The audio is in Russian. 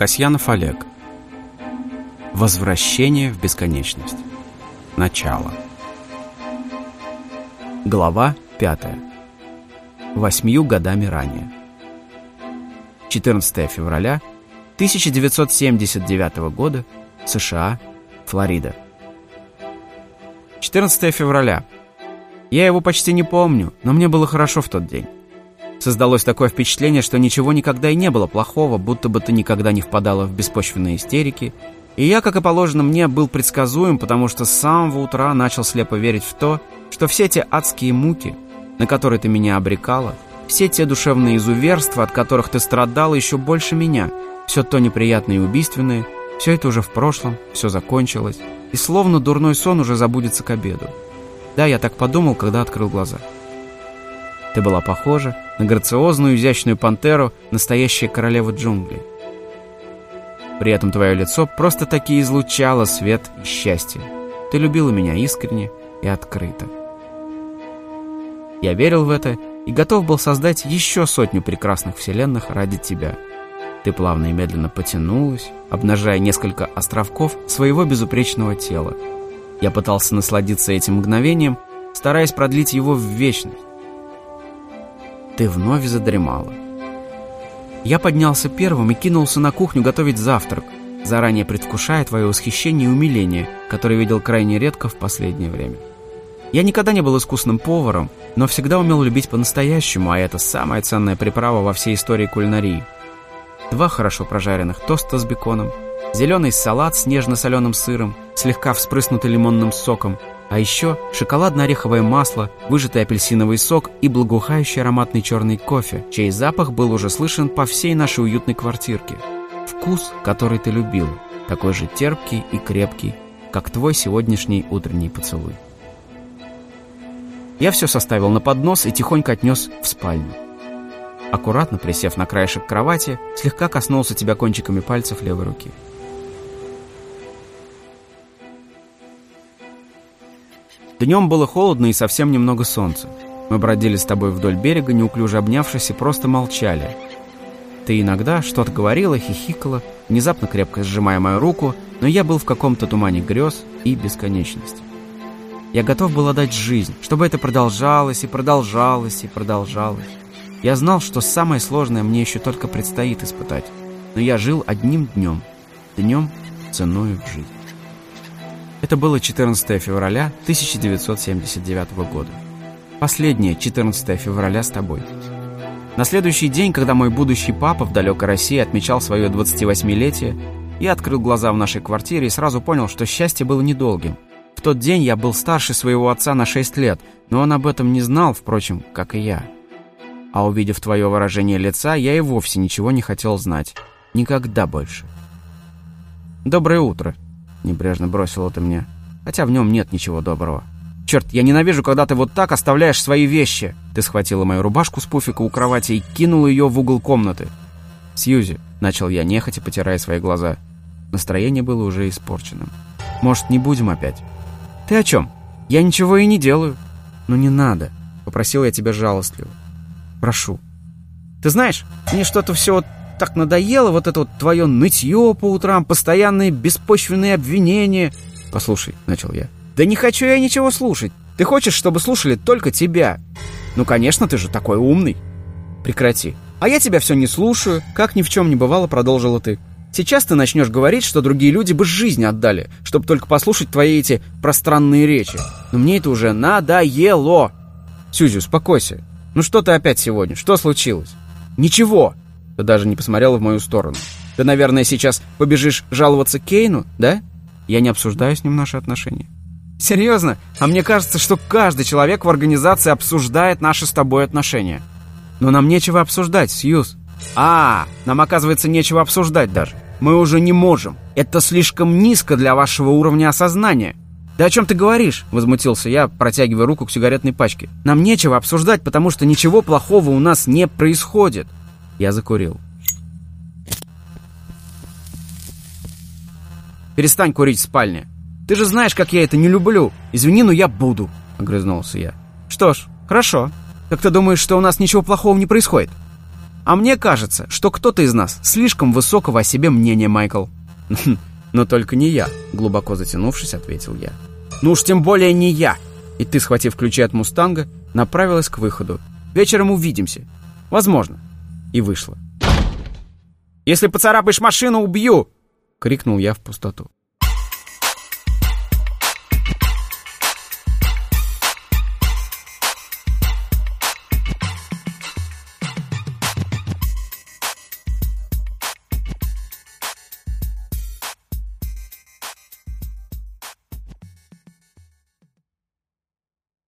Касьянов Олег. Возвращение в бесконечность. Начало. Глава пятая. Восьмью годами ранее. 14 февраля 1979 года, США, Флорида. 14 февраля. Я его почти не помню, но мне было хорошо в тот день. Создалось такое впечатление, что ничего никогда и не было плохого, будто бы ты никогда не впадала в беспочвенные истерики. И я, как и положено мне, был предсказуем, потому что с самого утра начал слепо верить в то, что все те адские муки, на которые ты меня обрекала, все те душевные изуверства, от которых ты страдала еще больше меня, все то неприятное и убийственное, все это уже в прошлом, все закончилось, и словно дурной сон уже забудется к обеду. Да, я так подумал, когда открыл глаза. Ты была похожа на грациозную изящную пантеру, настоящая королева джунглей. При этом твое лицо просто-таки излучало свет и счастье. Ты любила меня искренне и открыто. Я верил в это и готов был создать еще сотню прекрасных вселенных ради тебя. Ты плавно и медленно потянулась, обнажая несколько островков своего безупречного тела. Я пытался насладиться этим мгновением, стараясь продлить его в вечность ты вновь задремала. Я поднялся первым и кинулся на кухню готовить завтрак, заранее предвкушая твое восхищение и умиление, которое видел крайне редко в последнее время. Я никогда не был искусным поваром, но всегда умел любить по-настоящему, а это самая ценная приправа во всей истории кулинарии. Два хорошо прожаренных тоста с беконом, зеленый салат с нежно-соленым сыром, слегка вспрыснутый лимонным соком, а еще шоколадно-ореховое масло, выжатый апельсиновый сок и благоухающий ароматный черный кофе, чей запах был уже слышен по всей нашей уютной квартирке. Вкус, который ты любил, такой же терпкий и крепкий, как твой сегодняшний утренний поцелуй. Я все составил на поднос и тихонько отнес в спальню. Аккуратно присев на краешек кровати, слегка коснулся тебя кончиками пальцев левой руки. Днем было холодно и совсем немного солнца. Мы бродили с тобой вдоль берега, неуклюже обнявшись, и просто молчали. Ты иногда что-то говорила, хихикала, внезапно крепко сжимая мою руку, но я был в каком-то тумане грез и бесконечности. Я готов был отдать жизнь, чтобы это продолжалось и продолжалось и продолжалось. Я знал, что самое сложное мне еще только предстоит испытать, но я жил одним днем, днем ценою в жизнь. Это было 14 февраля 1979 года. Последнее 14 февраля с тобой. На следующий день, когда мой будущий папа в далекой России отмечал свое 28-летие, я открыл глаза в нашей квартире и сразу понял, что счастье было недолгим. В тот день я был старше своего отца на 6 лет, но он об этом не знал, впрочем, как и я. А увидев твое выражение лица, я и вовсе ничего не хотел знать. Никогда больше. «Доброе утро», Небрежно бросила ты мне. Хотя в нем нет ничего доброго. «Черт, я ненавижу, когда ты вот так оставляешь свои вещи!» Ты схватила мою рубашку с пуфика у кровати и кинула ее в угол комнаты. «Сьюзи», — начал я нехотя, потирая свои глаза. Настроение было уже испорченным. «Может, не будем опять?» «Ты о чем? Я ничего и не делаю». «Ну не надо», — попросил я тебя жалостливо. «Прошу». «Ты знаешь, мне что-то все вот так надоело вот это вот твое нытье по утрам, постоянные беспочвенные обвинения. Послушай, начал я. Да не хочу я ничего слушать. Ты хочешь, чтобы слушали только тебя? Ну, конечно, ты же такой умный. Прекрати. А я тебя все не слушаю, как ни в чем не бывало, продолжила ты. Сейчас ты начнешь говорить, что другие люди бы жизнь отдали, чтобы только послушать твои эти пространные речи. Но мне это уже надоело. Сюзи, успокойся. Ну что ты опять сегодня? Что случилось? Ничего. Ты даже не посмотрела в мою сторону. Ты, наверное, сейчас побежишь жаловаться Кейну, да? Я не обсуждаю с ним наши отношения. Серьезно? А мне кажется, что каждый человек в организации обсуждает наши с тобой отношения. Но нам нечего обсуждать, Сьюз. А, нам, оказывается, нечего обсуждать даже. Мы уже не можем. Это слишком низко для вашего уровня осознания. «Да о чем ты говоришь?» — возмутился я, протягивая руку к сигаретной пачке. «Нам нечего обсуждать, потому что ничего плохого у нас не происходит. Я закурил. «Перестань курить в спальне. Ты же знаешь, как я это не люблю. Извини, но я буду», — огрызнулся я. «Что ж, хорошо. Так ты думаешь, что у нас ничего плохого не происходит?» А мне кажется, что кто-то из нас слишком высокого о себе мнения, Майкл. Но только не я, глубоко затянувшись, ответил я. Ну уж тем более не я. И ты, схватив ключи от «Мустанга», направилась к выходу. Вечером увидимся. Возможно. И вышла. «Если поцарапаешь машину, убью!» — крикнул я в пустоту.